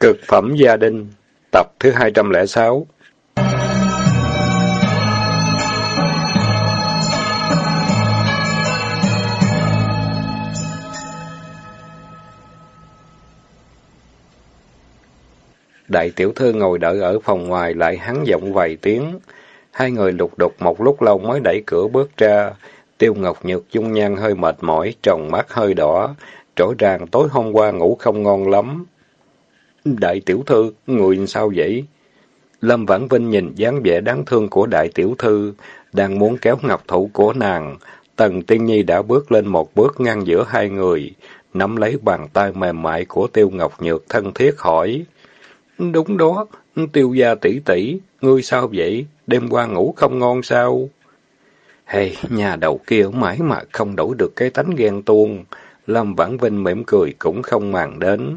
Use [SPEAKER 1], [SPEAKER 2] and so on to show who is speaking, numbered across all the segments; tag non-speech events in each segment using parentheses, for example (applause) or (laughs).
[SPEAKER 1] Cực phẩm gia đình, tập thứ 206 Đại tiểu thư ngồi đợi ở phòng ngoài lại hắn giọng vài tiếng. Hai người lục đục một lúc lâu mới đẩy cửa bước ra. Tiêu Ngọc Nhược dung nhan hơi mệt mỏi, tròng mắt hơi đỏ. Rõ ràng tối hôm qua ngủ không ngon lắm. Đại tiểu thư, người sao vậy? Lâm Vãn Vinh nhìn dáng vẻ đáng thương của đại tiểu thư, đang muốn kéo ngọc thủ của nàng. Tần Tiên Nhi đã bước lên một bước ngăn giữa hai người, nắm lấy bàn tay mềm mại của Tiêu Ngọc Nhược thân thiết hỏi. Đúng đó, Tiêu gia tỷ tỷ, ngươi sao vậy? Đêm qua ngủ không ngon sao? Hey, nhà đầu kia mãi mà không đổi được cái tánh ghen tuông. Lâm Vãn Vinh mỉm cười cũng không màng đến.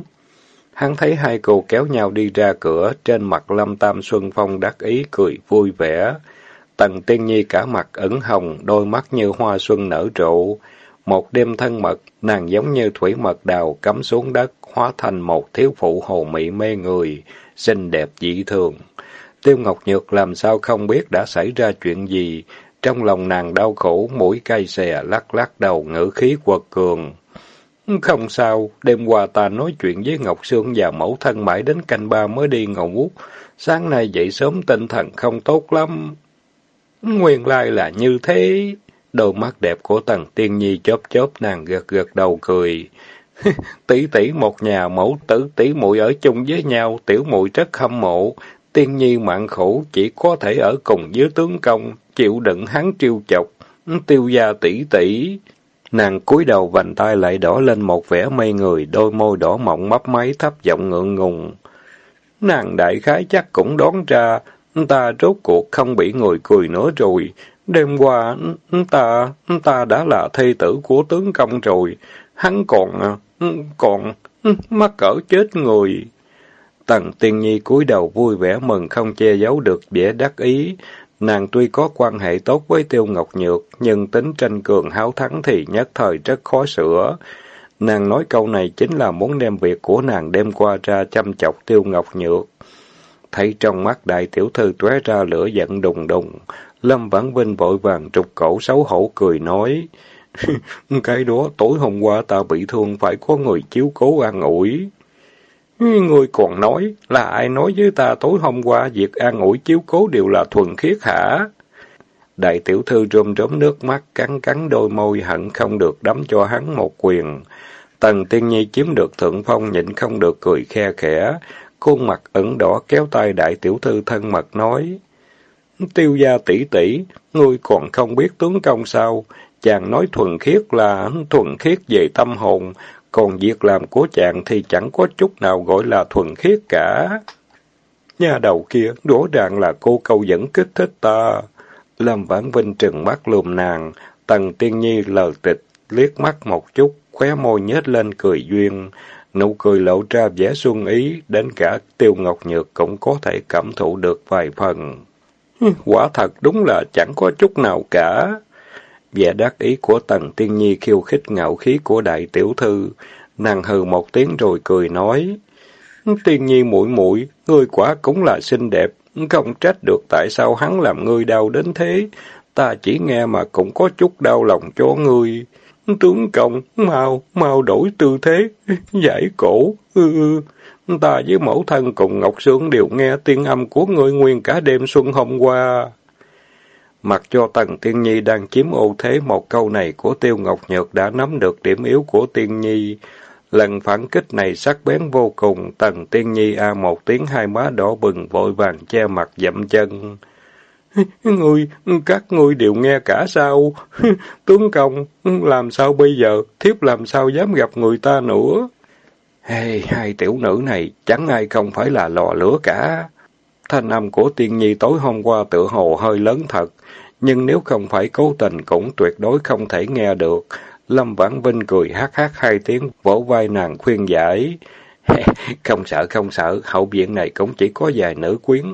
[SPEAKER 1] Hắn thấy hai cô kéo nhau đi ra cửa, trên mặt Lâm Tam Xuân Phong đắc ý cười vui vẻ. Tần Tiên Nhi cả mặt ửng hồng, đôi mắt như hoa xuân nở rộ. Một đêm thân mật, nàng giống như thủy mật đào cắm xuống đất, hóa thành một thiếu phụ hồ mị mê người, xinh đẹp dị thường. Tiêu Ngọc Nhược làm sao không biết đã xảy ra chuyện gì, trong lòng nàng đau khổ, mũi cay xè, lắc lắc đầu, ngữ khí quật cường. Không sao, đêm qua ta nói chuyện với Ngọc Sương và mẫu thân mãi đến canh ba mới đi ngủ. Sáng nay dậy sớm tinh thần không tốt lắm. Nguyên lai là như thế. Đôi mắt đẹp của Tần Tiên Nhi chớp chớp nàng gật gật đầu cười. (laughs) tỷ tỷ một nhà mẫu tử tỷ muội ở chung với nhau, tiểu muội rất hâm mộ. Tiên Nhi mạng khổ chỉ có thể ở cùng với tướng công, chịu đựng hắn triêu chọc. Tiêu gia tỷ tỷ. Nàng cúi đầu vành tay lại đỏ lên một vẻ mây người, đôi môi đỏ mọng mấp máy thấp giọng ngượng ngùng. Nàng đại khái chắc cũng đoán ra, ta rốt cuộc không bị người cười nữa rồi. Đêm qua, ta, ta đã là thê tử của tướng công rồi. Hắn còn, còn, mắc cỡ chết người. Tần tiên nhi cúi đầu vui vẻ mừng không che giấu được vẻ đắc ý. Nàng tuy có quan hệ tốt với Tiêu Ngọc Nhược, nhưng tính tranh cường háo thắng thì nhất thời rất khó sửa. Nàng nói câu này chính là muốn đem việc của nàng đem qua ra chăm chọc Tiêu Ngọc Nhược. Thấy trong mắt đại tiểu thư tóe ra lửa giận đùng đùng, Lâm Vãn Vinh vội vàng trục cổ xấu hổ cười nói, (laughs) Cái đó tối hôm qua ta bị thương phải có người chiếu cố an ủi. Ngươi còn nói, là ai nói với ta tối hôm qua việc an ủi chiếu cố đều là thuần khiết hả? Đại tiểu thư rơm rớm nước mắt, cắn cắn đôi môi hận không được đấm cho hắn một quyền. Tần tiên nhi chiếm được thượng phong nhịn không được cười khe khẽ, khuôn mặt ẩn đỏ kéo tay đại tiểu thư thân mật nói. Tiêu gia tỷ tỷ, ngươi còn không biết tướng công sao? Chàng nói thuần khiết là thuần khiết về tâm hồn, còn việc làm của chàng thì chẳng có chút nào gọi là thuần khiết cả. Nhà đầu kia, rõ ràng là cô câu dẫn kích thích ta. Lâm Vãn Vinh trừng mắt lùm nàng, Tần Tiên Nhi lờ tịch, liếc mắt một chút, khóe môi nhếch lên cười duyên. Nụ cười lộ ra vẻ xuân ý, đến cả Tiêu Ngọc Nhược cũng có thể cảm thụ được vài phần. Quả thật đúng là chẳng có chút nào cả. Vẻ đắc ý của Tần Tiên Nhi khiêu khích ngạo khí của đại tiểu thư, nàng hừ một tiếng rồi cười nói: "Tiên Nhi muội muội, ngươi quả cũng là xinh đẹp, không trách được tại sao hắn làm ngươi đau đến thế, ta chỉ nghe mà cũng có chút đau lòng cho ngươi." Tướng công, mau, mau đổi tư thế, giải cổ, ư ư. Ta với mẫu thân cùng Ngọc Sương đều nghe tiếng âm của ngươi nguyên cả đêm xuân hôm qua. Mặc cho Tần Tiên Nhi đang chiếm ưu thế một câu này của Tiêu Ngọc Nhược đã nắm được điểm yếu của Tiên Nhi. Lần phản kích này sắc bén vô cùng, Tần Tiên Nhi a một tiếng hai má đỏ bừng vội vàng che mặt dậm chân. (laughs) Ngươi, các ngươi đều nghe cả sao? (laughs) Tướng công, làm sao bây giờ? Thiếp làm sao dám gặp người ta nữa? Hey, hai tiểu nữ này, chẳng ai không phải là lò lửa cả. Thanh âm của tiên nhi tối hôm qua tự hồ hơi lớn thật, nhưng nếu không phải cố tình cũng tuyệt đối không thể nghe được. Lâm Vãn Vinh cười hát hát hai tiếng, vỗ vai nàng khuyên giải. (laughs) không sợ, không sợ, hậu viện này cũng chỉ có vài nữ quyến.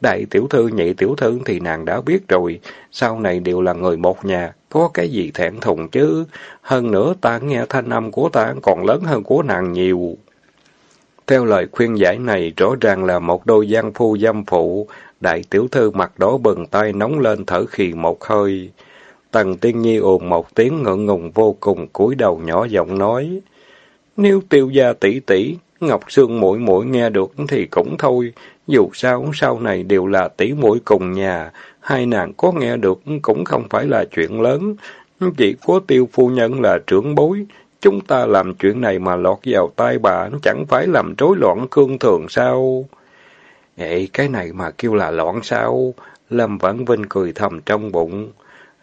[SPEAKER 1] Đại tiểu thư, nhị tiểu thư thì nàng đã biết rồi, sau này đều là người một nhà, có cái gì thẹn thùng chứ. Hơn nữa ta nghe thanh âm của ta còn lớn hơn của nàng nhiều. Theo lời khuyên giải này, rõ ràng là một đôi gian phu dâm phụ, đại tiểu thư mặt đỏ bừng tay nóng lên thở khì một hơi. Tần Tiên Nhi ồn một tiếng ngượng ngùng vô cùng, cúi đầu nhỏ giọng nói: "Nếu Tiêu gia tỷ tỷ, Ngọc Sương mũi mũi nghe được thì cũng thôi, dù sao sau này đều là tỷ mũi cùng nhà, hai nàng có nghe được cũng không phải là chuyện lớn, chỉ có Tiêu phu nhân là trưởng bối, chúng ta làm chuyện này mà lọt vào tai bà, chẳng phải làm rối loạn cương thường sao?" Ê, cái này mà kêu là loạn sao? Lâm Vãn Vinh cười thầm trong bụng.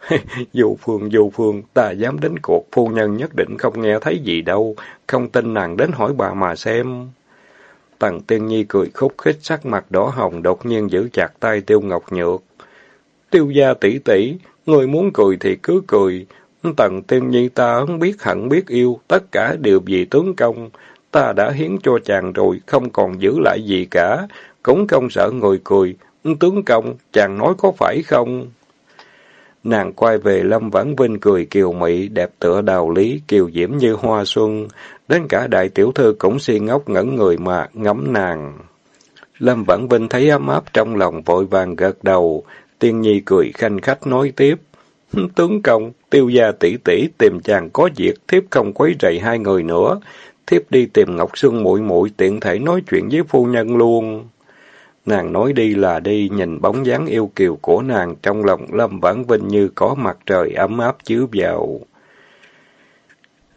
[SPEAKER 1] (laughs) dù phương, dù phương, ta dám đến cuộc, phu nhân nhất định không nghe thấy gì đâu, không tin nàng đến hỏi bà mà xem. Tần Tiên Nhi cười khúc khích sắc mặt đỏ hồng đột nhiên giữ chặt tay Tiêu Ngọc Nhược. Tiêu gia tỷ tỷ, người muốn cười thì cứ cười. Tần Tiên Nhi ta không biết hận biết yêu, tất cả đều vì tướng công. Ta đã hiến cho chàng rồi, không còn giữ lại gì cả, cũng không sợ người cười. Tướng công, chàng nói có phải không? Nàng quay về Lâm Vãn Vinh cười kiều mị, đẹp tựa đào lý, kiều diễm như hoa xuân. Đến cả đại tiểu thư cũng si ngốc ngẩn người mà ngắm nàng. Lâm Vãn Vinh thấy ấm áp trong lòng vội vàng gật đầu. Tiên Nhi cười khanh khách nói tiếp. (laughs) Tướng công, tiêu gia tỷ tỷ tìm chàng có việc, thiếp không quấy rầy hai người nữa. Thiếp đi tìm Ngọc Sương muội muội tiện thể nói chuyện với phu nhân luôn. Nàng nói đi là đi, nhìn bóng dáng yêu kiều của nàng trong lòng Lâm Vãn Vinh như có mặt trời ấm áp chiếu vào.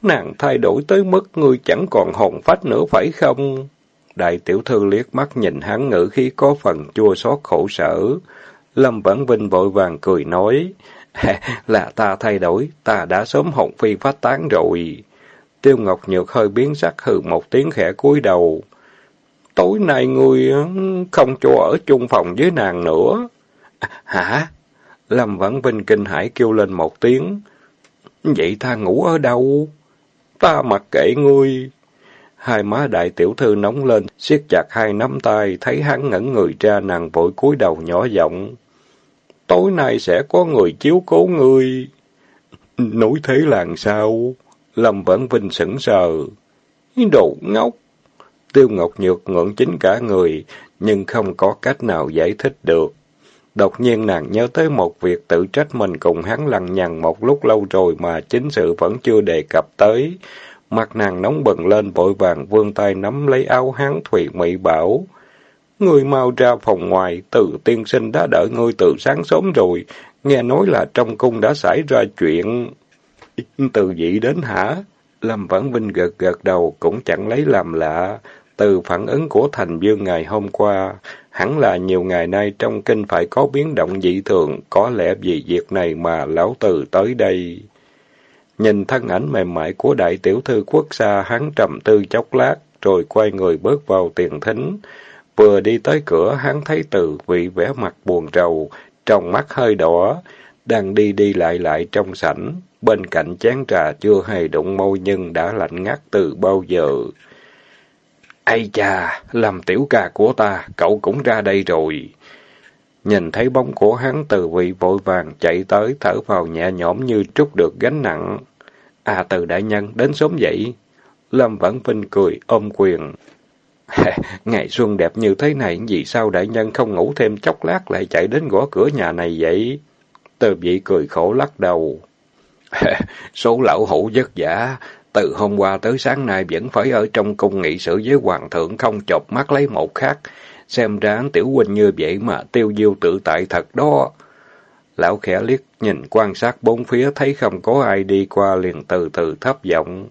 [SPEAKER 1] Nàng thay đổi tới mức ngươi chẳng còn hồn phách nữa phải không? Đại tiểu thư liếc mắt nhìn hắn ngữ khí có phần chua xót khổ sở. Lâm Vãn Vinh vội vàng cười nói, (laughs) là ta thay đổi, ta đã sớm hồn phi phát tán rồi. Tiêu Ngọc Nhược hơi biến sắc hừ một tiếng khẽ cúi đầu. Tối nay ngươi ừ, không cho ở chung phòng với nàng nữa. À, (laughs) hả? Lâm Vãn Vinh kinh hãi kêu lên một tiếng. Vậy ta ngủ ở đâu? Ta mặc kệ ngươi. Hai má đại tiểu thư nóng lên, siết chặt hai nắm tay, thấy hắn ngẩn người ra nàng vội cúi đầu nhỏ giọng. Tối nay sẽ có người chiếu cố ngươi. Nói thế làm sao? Lâm Vãn Vinh sững sờ. Đồ ngốc! Tiêu Ngọc Nhược ngưỡng chính cả người, nhưng không có cách nào giải thích được. Đột nhiên nàng nhớ tới một việc tự trách mình cùng hắn lằng nhằng một lúc lâu rồi mà chính sự vẫn chưa đề cập tới. Mặt nàng nóng bừng lên vội vàng vươn tay nắm lấy áo hắn thủy mị bảo. Ngươi mau ra phòng ngoài, từ tiên sinh đã đợi ngươi từ sáng sớm rồi, nghe nói là trong cung đã xảy ra chuyện. Từ dị đến hả? Lâm Vãn Vinh gật gật đầu cũng chẳng lấy làm lạ. Từ phản ứng của Thành Dương ngày hôm qua, hẳn là nhiều ngày nay trong kinh phải có biến động dị thường, có lẽ vì việc này mà lão từ tới đây. Nhìn thân ảnh mềm mại của đại tiểu thư quốc gia, hắn trầm tư chốc lát, rồi quay người bước vào tiền thính. Vừa đi tới cửa, hắn thấy từ vị vẻ mặt buồn rầu, trong mắt hơi đỏ, đang đi đi lại lại trong sảnh. Bên cạnh chén trà chưa hề đụng môi nhưng đã lạnh ngắt từ bao giờ. Ây cha, làm tiểu ca của ta, cậu cũng ra đây rồi. Nhìn thấy bóng của hắn từ vị vội vàng chạy tới, thở vào nhẹ nhõm như trút được gánh nặng. À từ đại nhân, đến sớm vậy. Lâm Vãn Vinh cười, ôm quyền. (laughs) Ngày xuân đẹp như thế này, vì sao đại nhân không ngủ thêm chốc lát lại chạy đến gõ cửa nhà này vậy? Từ vị cười khổ lắc đầu. (laughs) Số lão hủ vất vả, từ hôm qua tới sáng nay vẫn phải ở trong cung nghị sự với hoàng thượng không chọc mắt lấy một khác. Xem ra tiểu huynh như vậy mà tiêu diêu tự tại thật đó. Lão khẽ liếc nhìn quan sát bốn phía thấy không có ai đi qua liền từ từ thấp giọng.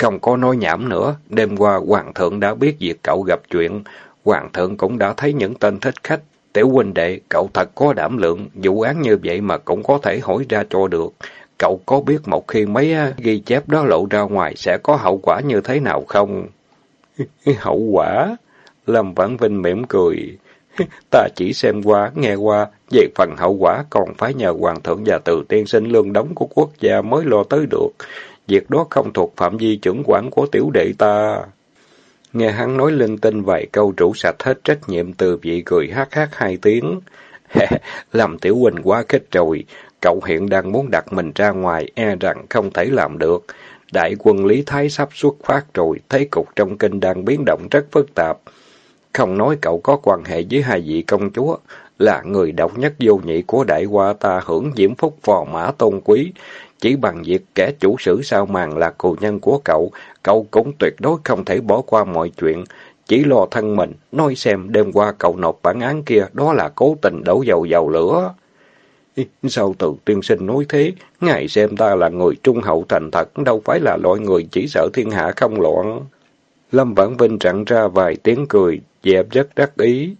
[SPEAKER 1] Không có nói nhảm nữa, đêm qua hoàng thượng đã biết việc cậu gặp chuyện, hoàng thượng cũng đã thấy những tên thích khách. Tiểu huynh đệ, cậu thật có đảm lượng, vụ án như vậy mà cũng có thể hỏi ra cho được. Cậu có biết một khi mấy à, ghi chép đó lộ ra ngoài sẽ có hậu quả như thế nào không? (laughs) hậu quả? Lâm Vãn Vinh mỉm cười. (laughs) Ta chỉ xem qua, nghe qua, về phần hậu quả còn phải nhờ hoàng thượng và từ tiên sinh lương đóng của quốc gia mới lo tới được. Việc đó không thuộc phạm vi chuẩn quản của tiểu đệ ta. Nghe hắn nói linh tinh vài câu rủ sạch hết trách nhiệm từ vị cười hát hát hai tiếng. (laughs) Làm tiểu huynh quá khích rồi, Cậu hiện đang muốn đặt mình ra ngoài, e rằng không thể làm được. đại quân Lý Thái sắp xuất phát rồi, thế cục trong kinh đang biến động rất phức tạp. Không nói cậu có quan hệ với hai vị công chúa, là người độc nhất vô nhị của đại hoa ta hưởng diễm phúc phò mã tôn quý. Chỉ bằng việc kẻ chủ sử sao màng là cù nhân của cậu, cậu cũng tuyệt đối không thể bỏ qua mọi chuyện. Chỉ lo thân mình, nói xem đêm qua cậu nộp bản án kia, đó là cố tình đổ dầu dầu lửa. Sao tự tiên sinh nói thế? Ngài xem ta là người trung hậu thành thật, đâu phải là loại người chỉ sợ thiên hạ không loạn. Lâm Vãn Vinh rặn ra vài tiếng cười, dẹp rất đắc ý.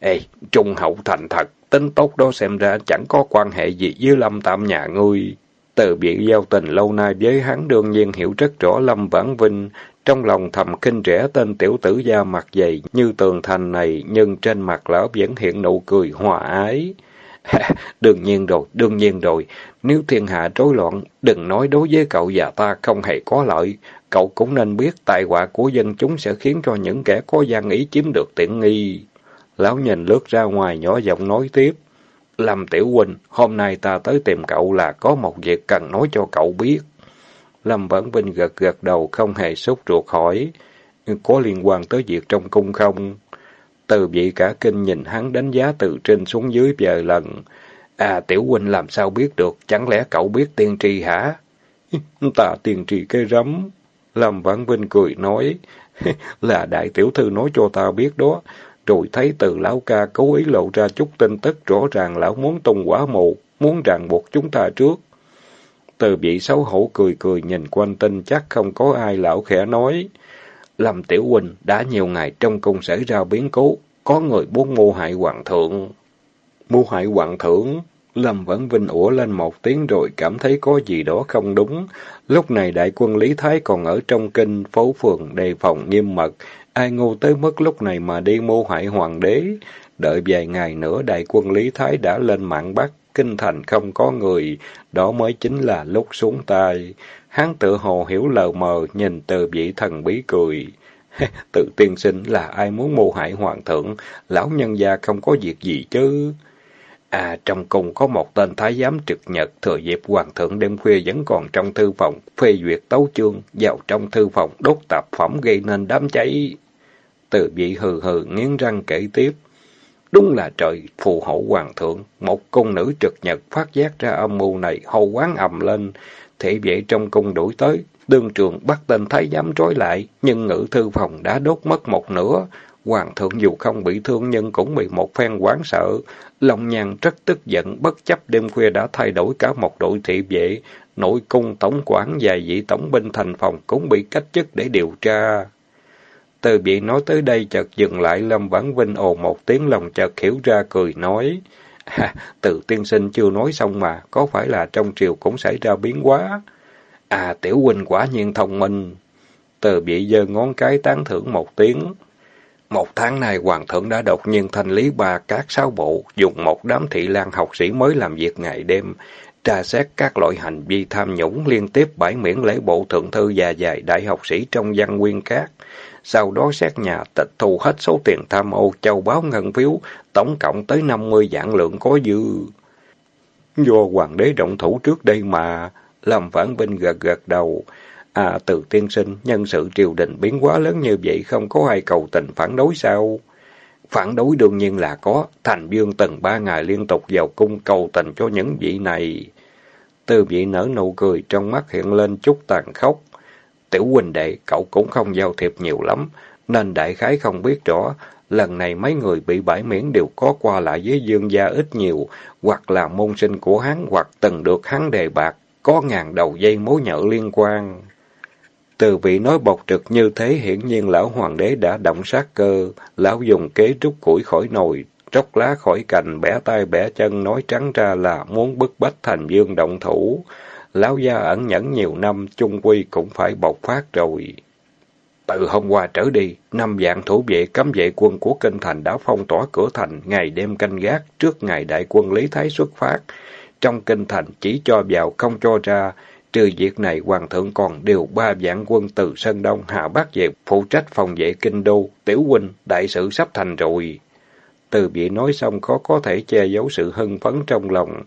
[SPEAKER 1] Ê, trung hậu thành thật, tính tốt đó xem ra chẳng có quan hệ gì với Lâm Tam nhà ngươi. Từ bị giao tình lâu nay với hắn đương nhiên hiểu rất rõ Lâm Vãn Vinh, trong lòng thầm kinh rẻ tên tiểu tử da mặt dày như tường thành này, nhưng trên mặt lão vẫn hiện nụ cười hòa ái. (laughs) đương nhiên rồi, đương nhiên rồi. Nếu thiên hạ rối loạn, đừng nói đối với cậu và ta không hề có lợi. Cậu cũng nên biết tai họa của dân chúng sẽ khiến cho những kẻ có gian ý chiếm được tiện nghi. Lão nhìn lướt ra ngoài nhỏ giọng nói tiếp. Lâm Tiểu Huynh, hôm nay ta tới tìm cậu là có một việc cần nói cho cậu biết. Lâm Vãn Vinh gật gật đầu không hề sốt ruột hỏi. Có liên quan tới việc trong cung không? Từ vị cả kinh nhìn hắn đánh giá từ trên xuống dưới vài lần. À, Tiểu Huynh làm sao biết được? Chẳng lẽ cậu biết tiên tri hả? (laughs) Ta tiên tri cái rắm. Lâm Vãn Vinh cười nói. (laughs) là đại tiểu thư nói cho ta biết đó. Rồi thấy từ lão ca cố ý lộ ra chút tin tức rõ ràng lão muốn tung quả mù, muốn ràng buộc chúng ta trước. Từ vị xấu hổ cười cười nhìn quanh tinh chắc không có ai lão khẽ nói. Lâm Tiểu Huynh đã nhiều ngày trong cung xảy ra biến cố, có người muốn mưu hại hoàng thượng. Mưu hại hoàng thượng? Lâm vẫn vinh ủa lên một tiếng rồi cảm thấy có gì đó không đúng. Lúc này đại quân Lý Thái còn ở trong kinh, phố phường đề phòng nghiêm mật. Ai ngu tới mức lúc này mà đi mưu hại hoàng đế. Đợi vài ngày nữa đại quân Lý Thái đã lên mạng Bắc, kinh thành không có người. Đó mới chính là lúc xuống tay. Hắn tự hồ hiểu lờ mờ, nhìn từ vị thần bí cười. (laughs) Tự tiên sinh là ai muốn mưu hại hoàng thượng, lão nhân gia không có việc gì chứ. À, trong cung có một tên thái giám trực nhật, thừa dịp hoàng thượng đêm khuya vẫn còn trong thư phòng, phê duyệt tấu chương, vào trong thư phòng đốt tạp phẩm gây nên đám cháy. Từ vị hừ hừ nghiến răng kể tiếp. Đúng là trời phù hộ hoàng thượng, một cung nữ trực nhật phát giác ra âm mưu này, hầu quán ầm lên, thị vệ trong cung đuổi tới, đương trường bắt tên thái giám trói lại, nhưng ngự thư phòng đã đốt mất một nửa. Hoàng thượng dù không bị thương nhưng cũng bị một phen quán sợ. Long nhàn rất tức giận, bất chấp đêm khuya đã thay đổi cả một đội thị vệ. Nội cung tổng quản và vị tổng binh thành phòng cũng bị cách chức để điều tra. Từ Bị nói tới đây chợt dừng lại, Lâm Vãn Vinh ồ một tiếng lòng chợt hiểu ra cười nói. À, từ tiên sinh chưa nói xong mà, có phải là trong triều cũng xảy ra biến hóa? À, tiểu huynh quả nhiên thông minh. Từ bị giơ ngón cái tán thưởng một tiếng. Một tháng nay hoàng thượng đã đột nhiên thanh lý ba các sáu bộ, dùng một đám thị lan học sĩ mới làm việc ngày đêm, tra xét các loại hành vi tham nhũng liên tiếp bãi miễn lễ bộ thượng thư và dài đại học sĩ trong văn nguyên khác. Sau đó xét nhà tịch thu hết số tiền tham ô châu báo ngân phiếu, tổng cộng tới 50 vạn lượng có dư. Do hoàng đế động thủ trước đây mà, làm Phản Vinh gật gật đầu. À, từ tiên sinh, nhân sự triều đình biến quá lớn như vậy, không có ai cầu tình phản đối sao? Phản đối đương nhiên là có. Thành Dương từng ba ngày liên tục vào cung cầu tình cho những vị này. Tư vị nở nụ cười, trong mắt hiện lên chút tàn khốc. Tiểu huynh đệ, cậu cũng không giao thiệp nhiều lắm, nên đại khái không biết rõ. Lần này mấy người bị bãi miễn đều có qua lại với dương gia ít nhiều, hoặc là môn sinh của hắn, hoặc từng được hắn đề bạc, có ngàn đầu dây mối nhợ liên quan. Từ vị nói bộc trực như thế hiển nhiên lão hoàng đế đã động sát cơ, lão dùng kế rút củi khỏi nồi, tróc lá khỏi cành, bẻ tay bẻ chân nói trắng ra là muốn bức bách thành dương động thủ. Lão gia ẩn nhẫn nhiều năm, chung quy cũng phải bộc phát rồi. Từ hôm qua trở đi, năm dạng thủ vệ cấm vệ quân của kinh thành đã phong tỏa cửa thành, ngày đêm canh gác trước ngày đại quân Lý Thái xuất phát. Trong kinh thành chỉ cho vào không cho ra, trừ việc này hoàng thượng còn điều ba vạn quân từ Sơn Đông hạ Bắc về phụ trách phòng vệ kinh đô, tiểu huynh, đại sự sắp thành rồi. Từ vị nói xong khó có thể che giấu sự hưng phấn trong lòng,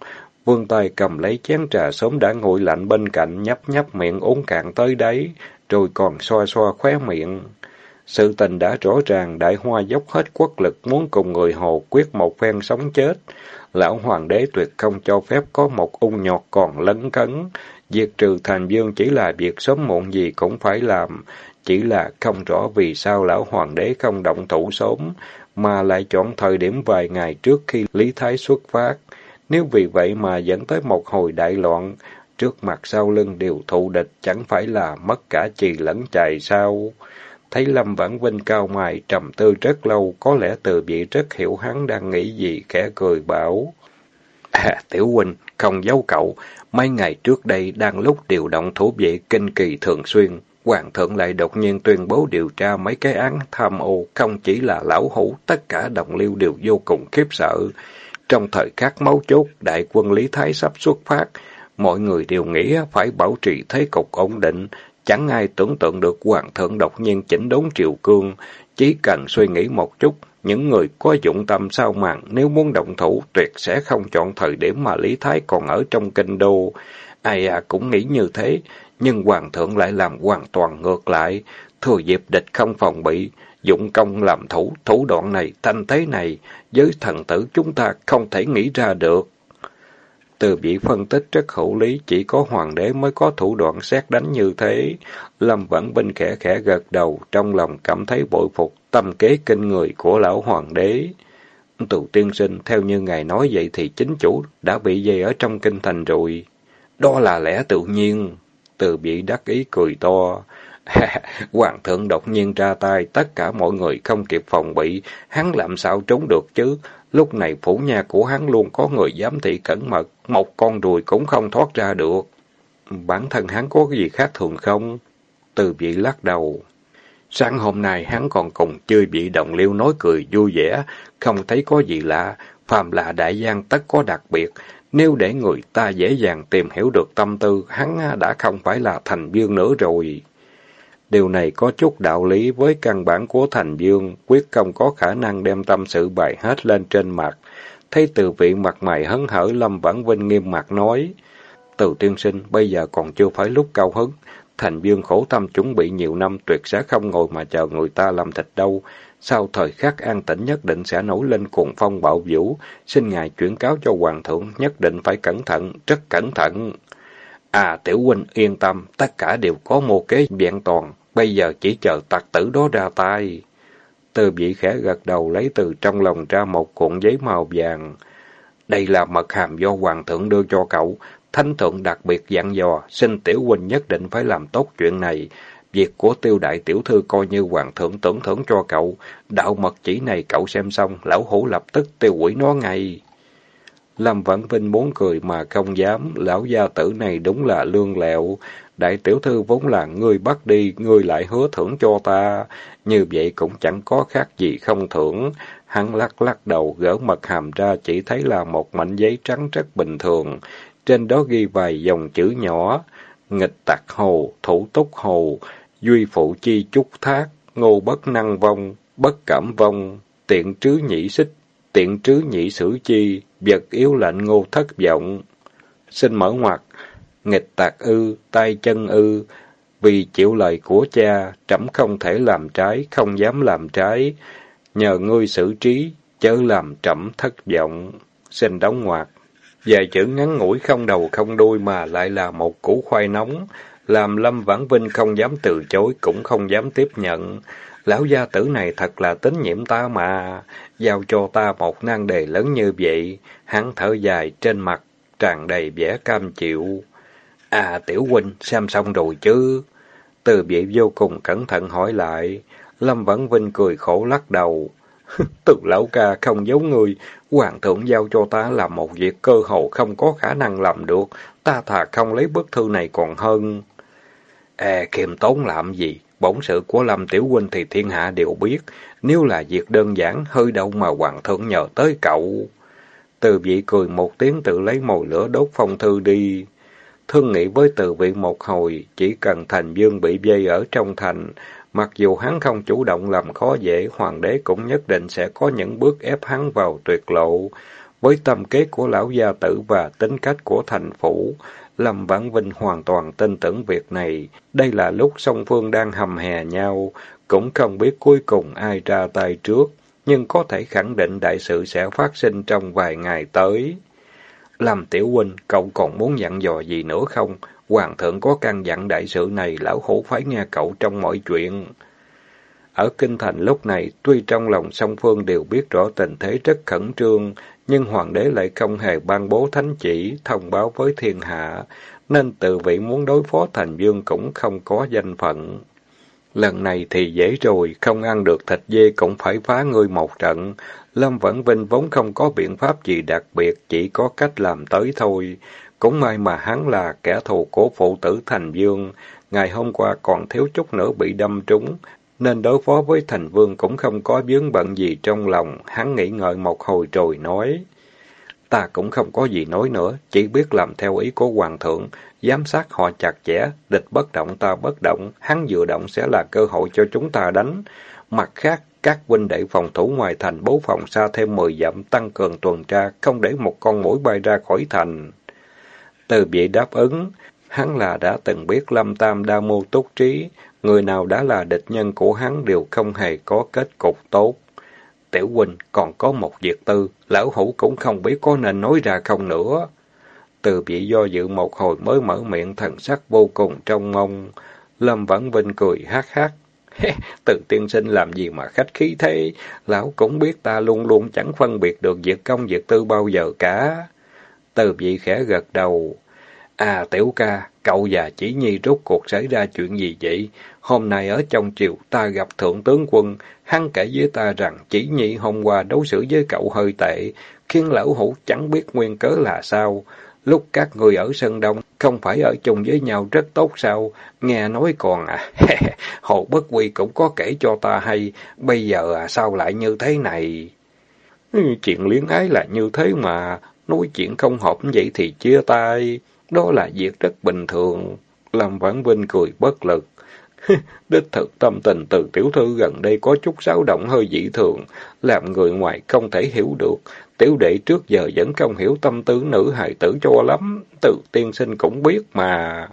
[SPEAKER 1] Vương tay cầm lấy chén trà sớm đã nguội lạnh bên cạnh, nhấp nhấp miệng uống cạn tới đấy, rồi còn xoa xoa khóe miệng. Sự tình đã rõ ràng, đại hoa dốc hết quốc lực muốn cùng người hồ quyết một phen sống chết. Lão hoàng đế tuyệt không cho phép có một ung nhọt còn lấn cấn. Diệt trừ thành dương chỉ là việc sớm muộn gì cũng phải làm. Chỉ là không rõ vì sao lão hoàng đế không động thủ sớm, mà lại chọn thời điểm vài ngày trước khi Lý Thái xuất phát. Nếu vì vậy mà dẫn tới một hồi đại loạn, trước mặt sau lưng đều thụ địch chẳng phải là mất cả chì lẫn chài sao? Thấy Lâm Vãn Vinh cao mày trầm tư rất lâu, có lẽ từ vị rất hiểu hắn đang nghĩ gì, kẻ cười bảo. À, Tiểu Huynh, không giấu cậu, mấy ngày trước đây đang lúc điều động thủ vệ kinh kỳ thường xuyên, Hoàng thượng lại đột nhiên tuyên bố điều tra mấy cái án tham ô, không chỉ là lão hủ, tất cả đồng liêu đều vô cùng khiếp sợ. Trong thời khắc máu chốt, đại quân Lý Thái sắp xuất phát, mọi người đều nghĩ phải bảo trì thế cục ổn định, chẳng ai tưởng tượng được hoàng thượng đột nhiên chỉnh đốn triều cương, chỉ cần suy nghĩ một chút, những người có dụng tâm sao mạng nếu muốn động thủ tuyệt sẽ không chọn thời điểm mà Lý Thái còn ở trong kinh đô. Ai à cũng nghĩ như thế, nhưng hoàng thượng lại làm hoàn toàn ngược lại, thừa dịp địch không phòng bị, dụng công làm thủ, thủ đoạn này, thanh thế này, với thần tử chúng ta không thể nghĩ ra được. Từ bị phân tích rất hữu lý, chỉ có hoàng đế mới có thủ đoạn xét đánh như thế. Lâm Vãn Vinh khẽ khẽ gật đầu, trong lòng cảm thấy bội phục tâm kế kinh người của lão hoàng đế. Tù tiên sinh, theo như ngài nói vậy thì chính chủ đã bị dây ở trong kinh thành rồi. Đó là lẽ tự nhiên. Từ bị đắc ý cười to. (laughs) Hoàng thượng đột nhiên ra tay, tất cả mọi người không kịp phòng bị, hắn làm sao trốn được chứ? Lúc này phủ nhà của hắn luôn có người giám thị cẩn mật, một con ruồi cũng không thoát ra được. Bản thân hắn có gì khác thường không? Từ bị lắc đầu. Sáng hôm nay hắn còn cùng chơi bị đồng liêu nói cười vui vẻ, không thấy có gì lạ, phàm là đại gian tất có đặc biệt. Nếu để người ta dễ dàng tìm hiểu được tâm tư, hắn đã không phải là thành viên nữa rồi. Điều này có chút đạo lý với căn bản của thành dương, quyết không có khả năng đem tâm sự bày hết lên trên mặt. Thấy từ vị mặt mày hấn hở, Lâm Vãn Vinh nghiêm mặt nói, Từ tiên sinh, bây giờ còn chưa phải lúc cao hứng. Thành dương khổ tâm chuẩn bị nhiều năm tuyệt sẽ không ngồi mà chờ người ta làm thịt đâu. Sau thời khắc an tĩnh nhất định sẽ nổi lên cuồng phong bạo vũ, xin ngài chuyển cáo cho hoàng thượng, nhất định phải cẩn thận, rất cẩn thận. À, tiểu huynh yên tâm, tất cả đều có mô kế vẹn toàn, bây giờ chỉ chờ tặc tử đó ra tay. Từ vị khẽ gật đầu lấy từ trong lòng ra một cuộn giấy màu vàng. Đây là mật hàm do hoàng thượng đưa cho cậu. Thánh thượng đặc biệt dặn dò, xin tiểu huynh nhất định phải làm tốt chuyện này. Việc của tiêu đại tiểu thư coi như hoàng thượng tưởng thưởng cho cậu. Đạo mật chỉ này cậu xem xong, lão hủ lập tức tiêu hủy nó ngay. Lâm Vãn Vinh muốn cười mà không dám, lão gia tử này đúng là lương lẹo. Đại tiểu thư vốn là ngươi bắt đi, ngươi lại hứa thưởng cho ta. Như vậy cũng chẳng có khác gì không thưởng. Hắn lắc lắc đầu, gỡ mật hàm ra, chỉ thấy là một mảnh giấy trắng rất bình thường. Trên đó ghi vài dòng chữ nhỏ. Nghịch tặc hồ, thủ túc hồ, duy phụ chi chúc thác, ngô bất năng vong, bất cảm vong, tiện trứ nhị xích, tiện trứ nhị sử chi, vật yếu lạnh ngô thất vọng. Xin mở ngoặt, nghịch tạc ư, tay chân ư, vì chịu lời của cha, trẫm không thể làm trái, không dám làm trái, nhờ ngươi xử trí, chớ làm trẫm thất vọng. Xin đóng ngoặt. Vài chữ ngắn ngủi không đầu không đuôi mà lại là một củ khoai nóng, làm Lâm Vãn Vinh không dám từ chối, cũng không dám tiếp nhận. Lão gia tử này thật là tín nhiệm ta mà, giao cho ta một nan đề lớn như vậy, hắn thở dài trên mặt, tràn đầy vẻ cam chịu. À, tiểu huynh, xem xong rồi chứ? Từ bị vô cùng cẩn thận hỏi lại. Lâm Vãn Vinh cười khổ lắc đầu. (laughs) Từ lão ca không giấu người, hoàng thượng giao cho ta làm một việc cơ hồ không có khả năng làm được, ta thà không lấy bức thư này còn hơn. E à, kiềm tốn làm gì? Bổn sự của Lâm Tiểu Huynh thì thiên hạ đều biết, nếu là việc đơn giản, hơi đâu mà hoàng thượng nhờ tới cậu. Từ vị cười một tiếng tự lấy mồi lửa đốt phong thư đi. Thương nghị với từ vị một hồi, chỉ cần thành dương bị dây ở trong thành, mặc dù hắn không chủ động làm khó dễ, hoàng đế cũng nhất định sẽ có những bước ép hắn vào tuyệt lộ. Với tâm kế của lão gia tử và tính cách của thành phủ, Lâm Vãn Vinh hoàn toàn tin tưởng việc này. Đây là lúc song phương đang hầm hè nhau, cũng không biết cuối cùng ai ra tay trước, nhưng có thể khẳng định đại sự sẽ phát sinh trong vài ngày tới. Lâm Tiểu Huynh, cậu còn muốn dặn dò gì nữa không? Hoàng thượng có căn dặn đại sự này, lão hổ phải nghe cậu trong mọi chuyện. Ở Kinh Thành lúc này, tuy trong lòng song phương đều biết rõ tình thế rất khẩn trương, nhưng hoàng đế lại không hề ban bố thánh chỉ, thông báo với thiên hạ, nên tự vị muốn đối phó thành dương cũng không có danh phận. Lần này thì dễ rồi, không ăn được thịt dê cũng phải phá ngươi một trận. Lâm Vẫn Vinh vốn không có biện pháp gì đặc biệt, chỉ có cách làm tới thôi. Cũng may mà hắn là kẻ thù của phụ tử Thành Dương, ngày hôm qua còn thiếu chút nữa bị đâm trúng, nên đối phó với thành vương cũng không có vướng bận gì trong lòng, hắn nghĩ ngợi một hồi rồi nói. Ta cũng không có gì nói nữa, chỉ biết làm theo ý của hoàng thượng, giám sát họ chặt chẽ, địch bất động ta bất động, hắn vừa động sẽ là cơ hội cho chúng ta đánh. Mặt khác, các huynh đệ phòng thủ ngoài thành bố phòng xa thêm 10 dặm tăng cường tuần tra, không để một con mũi bay ra khỏi thành. Từ vị đáp ứng, hắn là đã từng biết Lâm Tam đa mưu túc trí, Người nào đã là địch nhân của hắn đều không hề có kết cục tốt. Tiểu huynh còn có một việc tư, lão hủ cũng không biết có nên nói ra không nữa. Từ vị do dự một hồi mới mở miệng thần sắc vô cùng trong mong. Lâm Vãn Vinh cười hát hát. Từ tiên sinh làm gì mà khách khí thế, lão cũng biết ta luôn luôn chẳng phân biệt được việc công việc tư bao giờ cả. Từ vị khẽ gật đầu. À tiểu ca, cậu và chỉ nhi rốt cuộc xảy ra chuyện gì vậy? Hôm nay ở trong triều ta gặp thượng tướng quân, hắn kể với ta rằng chỉ nhi hôm qua đối xử với cậu hơi tệ, khiến lão hủ chẳng biết nguyên cớ là sao. Lúc các người ở sân đông, không phải ở chung với nhau rất tốt sao? Nghe nói còn à, (laughs) hồ bất quy cũng có kể cho ta hay, bây giờ à sao lại như thế này? Ừ, chuyện liên ái là như thế mà, nói chuyện không hợp vậy thì chia tay. Đó là việc rất bình thường. Lâm Vãn Vinh cười bất lực. (laughs) Đích thực tâm tình từ tiểu thư gần đây có chút xáo động hơi dị thường, làm người ngoài không thể hiểu được. Tiểu đệ trước giờ vẫn không hiểu tâm tư nữ hài tử cho lắm, từ tiên sinh cũng biết mà.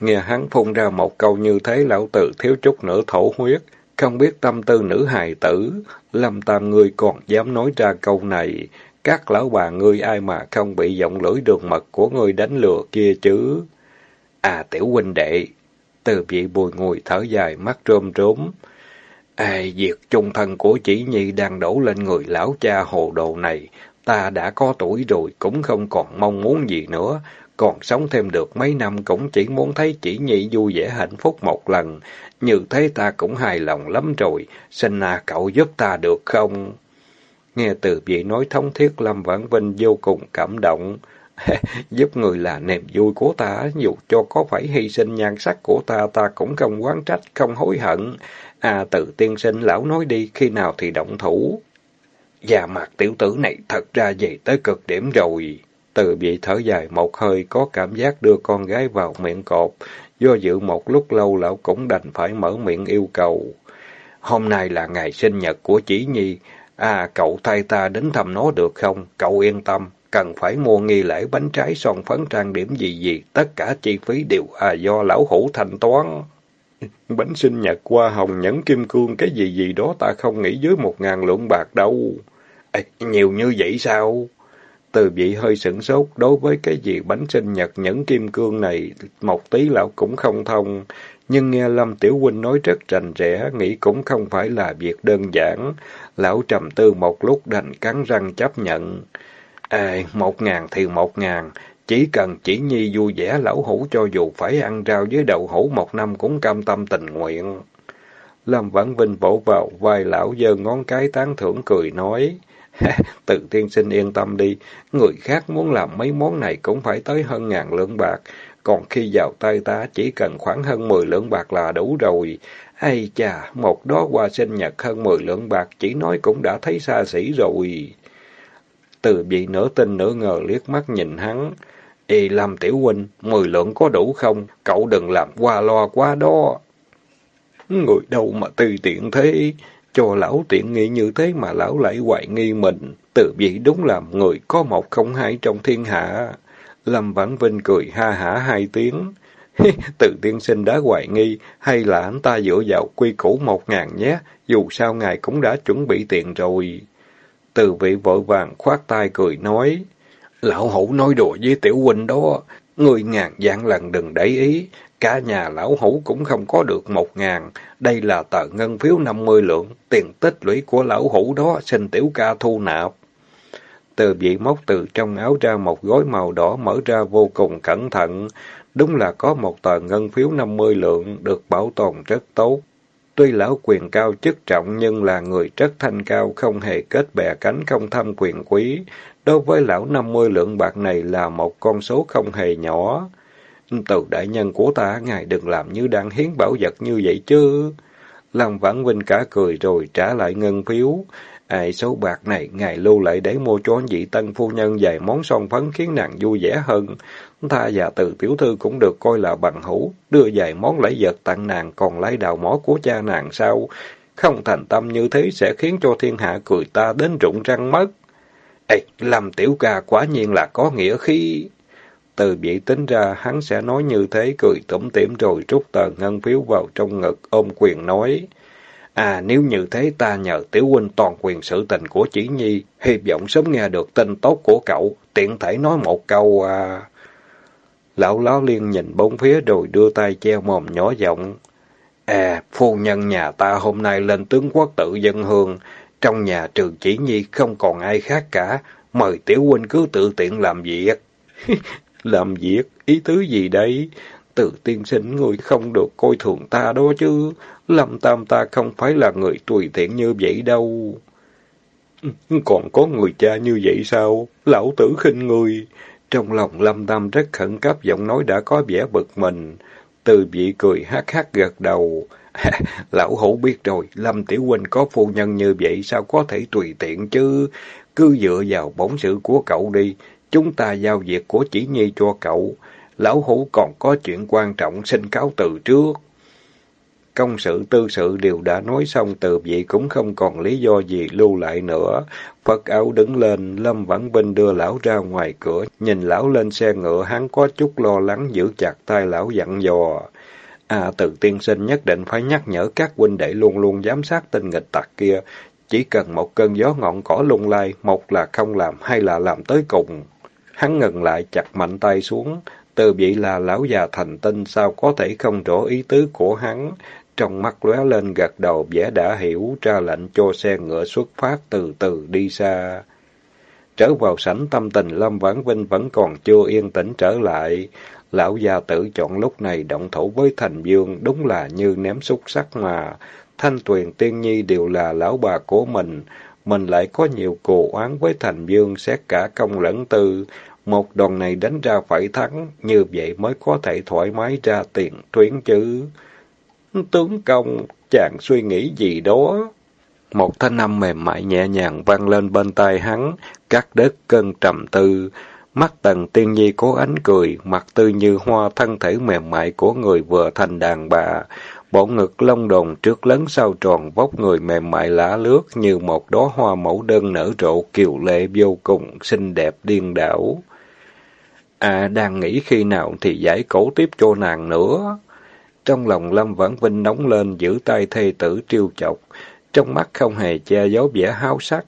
[SPEAKER 1] Nghe hắn phun ra một câu như thế lão tử thiếu chút nữa thổ huyết, không biết tâm tư nữ hài tử. Lâm tam người còn dám nói ra câu này, các lão bà ngươi ai mà không bị giọng lưỡi đường mật của ngươi đánh lừa kia chứ? À tiểu huynh đệ, từ vị bùi ngùi thở dài mắt rôm rốm. À, việc chung thân của chỉ nhi đang đổ lên người lão cha hồ đồ này. Ta đã có tuổi rồi, cũng không còn mong muốn gì nữa. Còn sống thêm được mấy năm cũng chỉ muốn thấy chỉ nhi vui vẻ hạnh phúc một lần. Như thế ta cũng hài lòng lắm rồi. Xin à cậu giúp ta được không? Nghe từ vị nói thống thiết Lâm Vãn Vinh vô cùng cảm động. (laughs) Giúp người là niềm vui của ta, dù cho có phải hy sinh nhan sắc của ta, ta cũng không quán trách, không hối hận. À, từ tiên sinh lão nói đi, khi nào thì động thủ. Và mặt tiểu tử này thật ra về tới cực điểm rồi. Từ vị thở dài một hơi, có cảm giác đưa con gái vào miệng cột. Do dự một lúc lâu lão cũng đành phải mở miệng yêu cầu. Hôm nay là ngày sinh nhật của chỉ nhi. À, cậu thay ta đến thăm nó được không? Cậu yên tâm, cần phải mua nghi lễ bánh trái son phấn trang điểm gì gì, tất cả chi phí đều à do lão hủ thanh toán. (laughs) Bánh sinh nhật qua hồng nhẫn kim cương cái gì gì đó ta không nghĩ dưới một ngàn lượng bạc đâu. Ê, nhiều như vậy sao? Từ vị hơi sửng sốt, đối với cái gì bánh sinh nhật nhẫn kim cương này, một tí lão cũng không thông. Nhưng nghe Lâm Tiểu Huynh nói rất rành rẽ, nghĩ cũng không phải là việc đơn giản. Lão trầm tư một lúc đành cắn răng chấp nhận. Ê, một ngàn thì một ngàn, chỉ cần chỉ nhi vui vẻ lão hủ cho dù phải ăn rau với đậu hũ một năm cũng cam tâm tình nguyện. Lâm Vãn Vinh vỗ vào vai lão giơ ngón cái tán thưởng cười nói. (laughs) Tự tiên sinh yên tâm đi, người khác muốn làm mấy món này cũng phải tới hơn ngàn lượng bạc, còn khi vào tay ta chỉ cần khoảng hơn mười lượng bạc là đủ rồi. Hay chà, một đó qua sinh nhật hơn mười lượng bạc chỉ nói cũng đã thấy xa xỉ rồi. Từ vị nửa tin nửa ngờ liếc mắt nhìn hắn. Ê làm tiểu huynh, mười lượng có đủ không? Cậu đừng làm qua lo quá đó. Người đâu mà tùy tiện thế? cho lão tiện nghi như thế mà lão lại hoài nghi mình. Từ vị đúng là người có một không hai trong thiên hạ. Lâm Vãn Vinh cười ha hả hai tiếng. (laughs) Từ tiên sinh đã hoài nghi, hay là anh ta dựa vào quy củ một ngàn nhé, dù sao ngài cũng đã chuẩn bị tiền rồi. Từ vị vội vàng khoát tay cười nói, Lão hủ nói đùa với tiểu huynh đó, người ngàn dạng lần đừng để ý, cả nhà lão hủ cũng không có được một ngàn, đây là tờ ngân phiếu năm mươi lượng, tiền tích lũy của lão hủ đó, xin tiểu ca thu nạp. Từ vị móc từ trong áo ra một gói màu đỏ mở ra vô cùng cẩn thận, đúng là có một tờ ngân phiếu năm mươi lượng, được bảo tồn rất tốt. Tuy lão quyền cao chức trọng nhưng là người rất thanh cao, không hề kết bè cánh không thâm quyền quý. Đối với lão năm mươi lượng bạc này là một con số không hề nhỏ. Từ đại nhân của ta, ngài đừng làm như đang hiến bảo vật như vậy chứ. Lâm Vãn Vinh cả cười rồi trả lại ngân phiếu. Ai xấu bạc này, ngài lưu lại để mua cho vị tân phu nhân vài món son phấn khiến nàng vui vẻ hơn. Tha và từ tiểu thư cũng được coi là bằng hữu, đưa vài món lễ vật tặng nàng, còn lấy đào mỏ của cha nàng sao? Không thành tâm như thế sẽ khiến cho thiên hạ cười ta đến rụng răng mất. Ê, làm tiểu ca quả nhiên là có nghĩa khí. Từ bị tính ra hắn sẽ nói như thế, cười tủm tỉm rồi rút tờ ngân phiếu vào trong ngực, ôm quyền nói. À, nếu như thế ta nhờ tiểu huynh toàn quyền sự tình của chỉ nhi, hy vọng sớm nghe được tin tốt của cậu, tiện thể nói một câu à... Lão láo liên nhìn bốn phía rồi đưa tay treo mồm nhỏ giọng. À, phu nhân nhà ta hôm nay lên tướng quốc tự dân hương, trong nhà trừ chỉ nhi không còn ai khác cả, mời tiểu huynh cứ tự tiện làm việc. (laughs) làm việc? Ý tứ gì đây? Từ tiên sinh người không được coi thường ta đó chứ. Lâm Tam ta không phải là người tùy tiện như vậy đâu. (laughs) Còn có người cha như vậy sao? Lão tử khinh người. Trong lòng Lâm Tam rất khẩn cấp, giọng nói đã có vẻ bực mình. Từ vị cười hát hát gật đầu. (laughs) Lão hổ biết rồi, Lâm Tiểu Huynh có phu nhân như vậy sao có thể tùy tiện chứ? Cứ dựa vào bổn sự của cậu đi, chúng ta giao việc của chỉ nhi cho cậu. Lão hủ còn có chuyện quan trọng xin cáo từ trước. Công sự tư sự đều đã nói xong từ vị cũng không còn lý do gì lưu lại nữa. Phật áo đứng lên, Lâm Vãn Vinh đưa lão ra ngoài cửa, nhìn lão lên xe ngựa, hắn có chút lo lắng giữ chặt tay lão dặn dò. À, từ tiên sinh nhất định phải nhắc nhở các huynh đệ luôn luôn giám sát tên nghịch tặc kia. Chỉ cần một cơn gió ngọn cỏ lung lay, một là không làm, hai là làm tới cùng. Hắn ngừng lại, chặt mạnh tay xuống. Từ vị là lão già thành tinh, sao có thể không rõ ý tứ của hắn. Trong mắt lóe lên gật đầu vẻ đã hiểu, ra lệnh cho xe ngựa xuất phát từ từ đi xa. Trở vào sảnh tâm tình Lâm Vãn Vinh vẫn còn chưa yên tĩnh trở lại. Lão gia tử chọn lúc này động thủ với Thành Dương đúng là như ném xúc sắc mà. Thanh Tuyền Tiên Nhi đều là lão bà của mình. Mình lại có nhiều cù oán với Thành Dương xét cả công lẫn tư. Một đòn này đánh ra phải thắng, như vậy mới có thể thoải mái ra tiền tuyến chứ. Tướng công, chàng suy nghĩ gì đó? Một thanh âm mềm mại nhẹ nhàng vang lên bên tai hắn, cắt đứt cơn trầm tư. Mắt tần tiên nhi cố ánh cười, mặt tươi như hoa thân thể mềm mại của người vừa thành đàn bà. Bộ ngực lông đồn trước lớn sau tròn vóc người mềm mại lá lướt như một đóa hoa mẫu đơn nở rộ kiều lệ vô cùng, xinh đẹp điên đảo. À, đang nghĩ khi nào thì giải cổ tiếp cho nàng nữa. Trong lòng Lâm Vãn Vinh nóng lên, giữ tay thê tử triêu chọc. Trong mắt không hề che giấu vẻ háo sắc.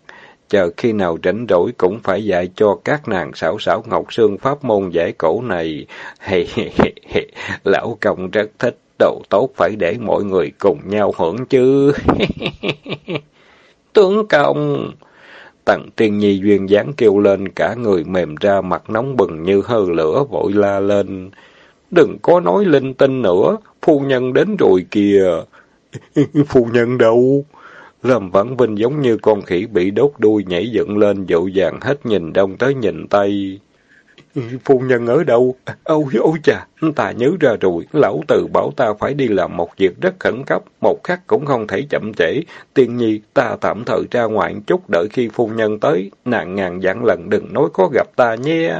[SPEAKER 1] Chờ khi nào rảnh rỗi cũng phải dạy cho các nàng xảo xảo ngọc xương pháp môn giải cổ này. (laughs) Lão công rất thích, đồ tốt phải để mọi người cùng nhau hưởng chứ. (laughs) Tướng công! Tần tiên nhi duyên dáng kêu lên, cả người mềm ra mặt nóng bừng như hơ lửa vội la lên. Đừng có nói linh tinh nữa, phu nhân đến rồi kìa. (laughs) phu nhân đâu? Lâm Vãn Vinh giống như con khỉ bị đốt đuôi nhảy dựng lên, dội dàng hết nhìn đông tới nhìn tây. Phu nhân ở đâu? Ôi, ôi chà, ta nhớ ra rồi, lão tử bảo ta phải đi làm một việc rất khẩn cấp, một khắc cũng không thể chậm trễ. Tiên nhi, ta tạm thời ra ngoài chút đợi khi phu nhân tới, nàng ngàn dặn lần đừng nói có gặp ta nhé.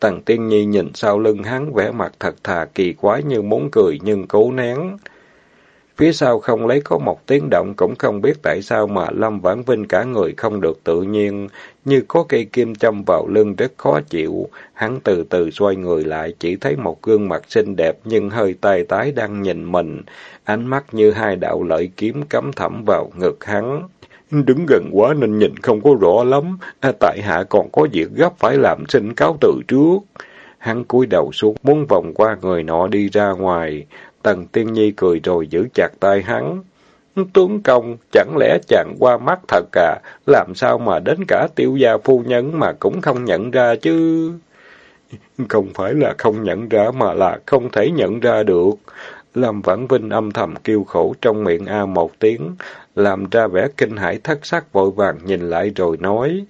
[SPEAKER 1] Tần Tiên Nhi nhìn sau lưng hắn vẻ mặt thật thà kỳ quái như muốn cười nhưng cố nén. Phía sau không lấy có một tiếng động cũng không biết tại sao mà Lâm Vãn Vinh cả người không được tự nhiên, như có cây kim châm vào lưng rất khó chịu. Hắn từ từ xoay người lại, chỉ thấy một gương mặt xinh đẹp nhưng hơi tai tái đang nhìn mình, ánh mắt như hai đạo lợi kiếm cắm thẳm vào ngực hắn. Đứng gần quá nên nhìn không có rõ lắm, à, tại hạ còn có việc gấp phải làm xin cáo từ trước. Hắn cúi đầu xuống, muốn vòng qua người nọ đi ra ngoài. Tần Tiên Nhi cười rồi giữ chặt tay hắn. Tướng công, chẳng lẽ chàng qua mắt thật à? Làm sao mà đến cả tiêu gia phu nhân mà cũng không nhận ra chứ? Không phải là không nhận ra mà là không thể nhận ra được. Lâm Vãn Vinh âm thầm kêu khổ trong miệng A một tiếng, làm ra vẻ kinh hãi thất sắc vội vàng nhìn lại rồi nói.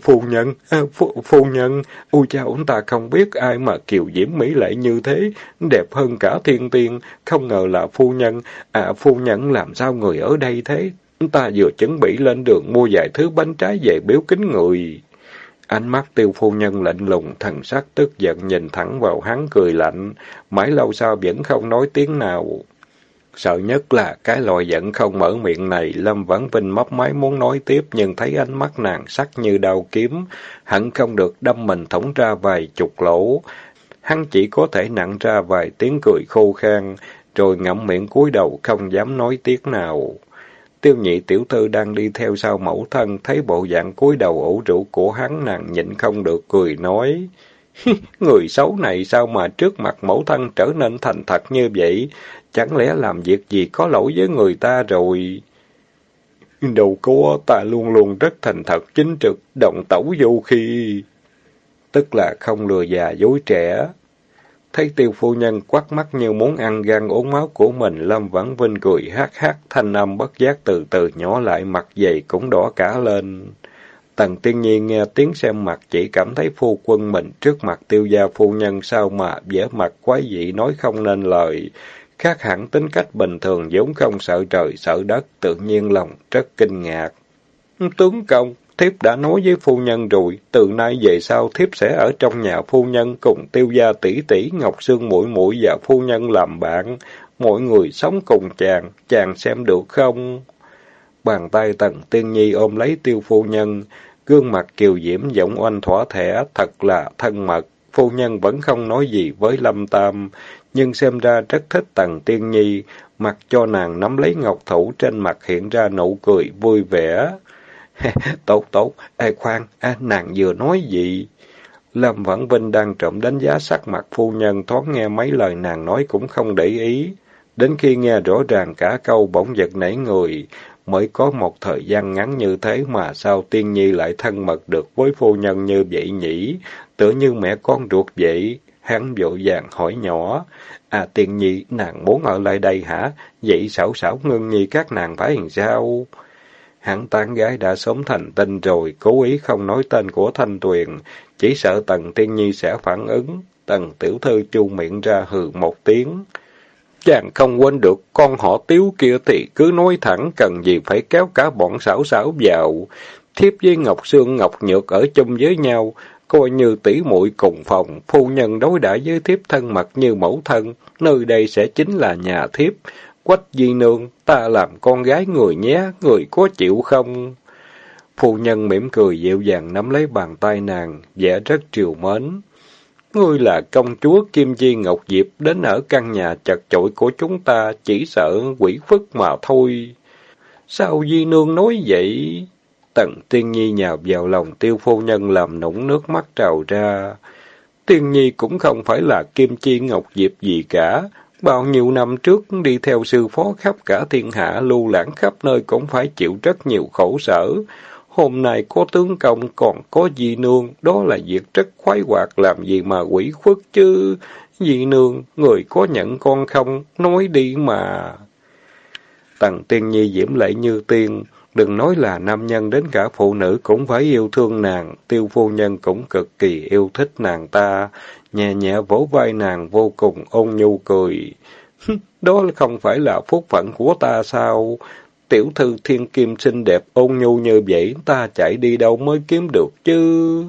[SPEAKER 1] Phu nhân, phu, phu nhân, ôi cha ông ta không biết ai mà kiều diễm mỹ lại như thế, đẹp hơn cả thiên tiên, không ngờ là phu nhân, à phu nhân làm sao người ở đây thế? Ta vừa chuẩn bị lên đường mua vài thứ bánh trái về biếu kính người. Ánh mắt tiêu phu nhân lạnh lùng, thần sắc tức giận nhìn thẳng vào hắn cười lạnh, mãi lâu sau vẫn không nói tiếng nào. Sợ nhất là cái loại giận không mở miệng này, Lâm Vãn Vinh mấp máy muốn nói tiếp, nhưng thấy ánh mắt nàng sắc như đau kiếm, hẳn không được đâm mình thủng ra vài chục lỗ. Hắn chỉ có thể nặng ra vài tiếng cười khô khan, rồi ngậm miệng cúi đầu không dám nói tiếng nào. Tiêu nhị tiểu thư đang đi theo sau mẫu thân, thấy bộ dạng cúi đầu ủ rũ của hắn nàng nhịn không được cười nói. (laughs) Người xấu này sao mà trước mặt mẫu thân trở nên thành thật như vậy? Chẳng lẽ làm việc gì có lỗi với người ta rồi? Đầu có ta luôn luôn rất thành thật, chính trực, động tẩu vô khi... Tức là không lừa già dối trẻ. Thấy tiêu phu nhân quắt mắt như muốn ăn gan uống máu của mình, Lâm Vãn Vinh cười hát hát, thanh âm bất giác từ từ nhỏ lại, mặt dày cũng đỏ cả lên. Tần tiên nhi nghe tiếng xem mặt chỉ cảm thấy phu quân mình trước mặt tiêu gia phu nhân sao mà vẻ mặt quái dị nói không nên lời. Khác hẳn tính cách bình thường vốn không sợ trời sợ đất, tự nhiên lòng rất kinh ngạc. Tướng công, thiếp đã nói với phu nhân rồi, từ nay về sau thiếp sẽ ở trong nhà phu nhân cùng tiêu gia tỷ tỷ Ngọc Sương mũi mũi và phu nhân làm bạn, mọi người sống cùng chàng, chàng xem được không? Bàn tay tần tiên nhi ôm lấy tiêu phu nhân, gương mặt kiều diễm giọng oanh thỏa thẻ, thật là thân mật. Phu nhân vẫn không nói gì với Lâm Tam, nhưng xem ra rất thích Tần Tiên Nhi, mặc cho nàng nắm lấy ngọc thủ trên mặt hiện ra nụ cười vui vẻ. (laughs) tốt tốt, ê khoan, à, nàng vừa nói gì? Lâm Vãn Vinh đang trộm đánh giá sắc mặt phu nhân, thoáng nghe mấy lời nàng nói cũng không để ý. Đến khi nghe rõ ràng cả câu bỗng giật nảy người, mới có một thời gian ngắn như thế mà sao tiên nhi lại thân mật được với phu nhân như vậy nhỉ? Tựa như mẹ con ruột vậy. Hắn vội vàng hỏi nhỏ, à tiên nhi, nàng muốn ở lại đây hả? Vậy xảo xảo ngưng nhi các nàng phải làm sao? Hắn tán gái đã sớm thành tinh rồi, cố ý không nói tên của Thanh Tuyền, chỉ sợ Tần Tiên Nhi sẽ phản ứng. Tần tiểu thư chu miệng ra hừ một tiếng. Chàng không quên được con họ tiếu kia thì cứ nói thẳng cần gì phải kéo cả bọn xảo xảo vào. Thiếp với Ngọc Sương Ngọc Nhược ở chung với nhau, coi như tỷ muội cùng phòng, phu nhân đối đãi với thiếp thân mật như mẫu thân, nơi đây sẽ chính là nhà thiếp. Quách di nương, ta làm con gái người nhé, người có chịu không? Phu nhân mỉm cười dịu dàng nắm lấy bàn tay nàng, vẻ rất triều mến. Ngươi là công chúa Kim Chi Ngọc Diệp đến ở căn nhà chật chội của chúng ta, chỉ sợ quỷ phức mà thôi. Sao Di Nương nói vậy? Tần Tiên Nhi nhào vào lòng tiêu phu nhân làm nũng nước mắt trào ra. Tiên Nhi cũng không phải là Kim Chi Ngọc Diệp gì cả. Bao nhiêu năm trước đi theo sư phó khắp cả thiên hạ lưu lãng khắp nơi cũng phải chịu rất nhiều khổ sở. Hôm nay có tướng công còn có dị nương, đó là việc rất khoái hoạt làm gì mà quỷ khuất chứ. Dị nương, người có nhận con không? Nói đi mà. Tần tiên nhi diễm lệ như tiên, đừng nói là nam nhân đến cả phụ nữ cũng phải yêu thương nàng, tiêu phu nhân cũng cực kỳ yêu thích nàng ta, nhẹ nhẹ vỗ vai nàng vô cùng ôn nhu cười. (laughs) Đó không phải là phúc phận của ta sao? Tiểu thư thiên kim xinh đẹp ôn nhu như vậy, ta chạy đi đâu mới kiếm được chứ?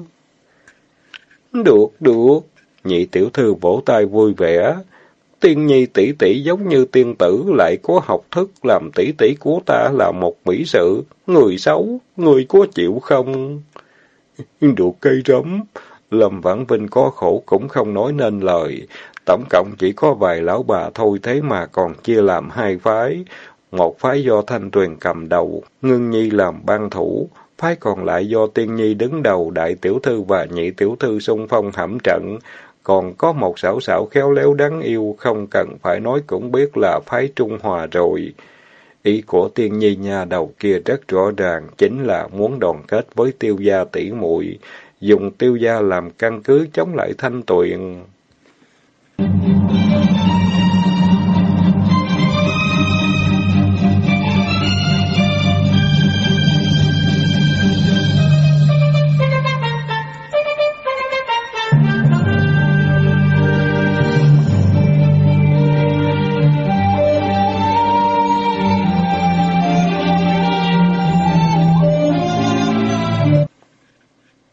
[SPEAKER 1] Được, được. Nhị tiểu thư vỗ tay vui vẻ. tiên nhi tỷ tỷ giống như tiên tử, lại có học thức, làm tỷ tỷ của ta là một mỹ sự. Người xấu, người có chịu không? (laughs) Được cây rấm. Lâm Vãn Vinh có khổ cũng không nói nên lời. Tổng cộng chỉ có vài lão bà thôi thế mà còn chia làm hai phái. Một phái do Thanh Tuyền cầm đầu, Ngưng Nhi làm ban thủ, phái còn lại do Tiên Nhi đứng đầu, Đại Tiểu Thư và Nhị Tiểu Thư xung phong hãm trận. Còn có một xảo xảo khéo léo đáng yêu, không cần phải nói cũng biết là phái Trung Hòa rồi. Ý của Tiên Nhi nhà đầu kia rất rõ ràng, chính là muốn đoàn kết với tiêu gia tỷ muội dùng tiêu gia làm căn cứ chống lại thanh tuyền.